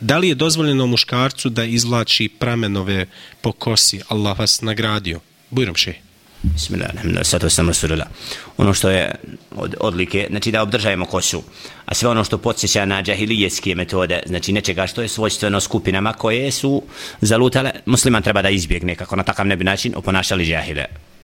da li je dozvoljeno muškarcu da izvlači pramenove po kosi Allah vas nagradio Bujrom še Bismillah, alhamdulillah, sato sam rasulullah. Ono što je od odlike, znači da obdržajemo kosu, a sve ono što podsjeća na džahilijetske metode, znači nečega što je svojstveno skupinama koje su zalutale, musliman treba da izbjegne kako na takav ne bi način oponašali džahile.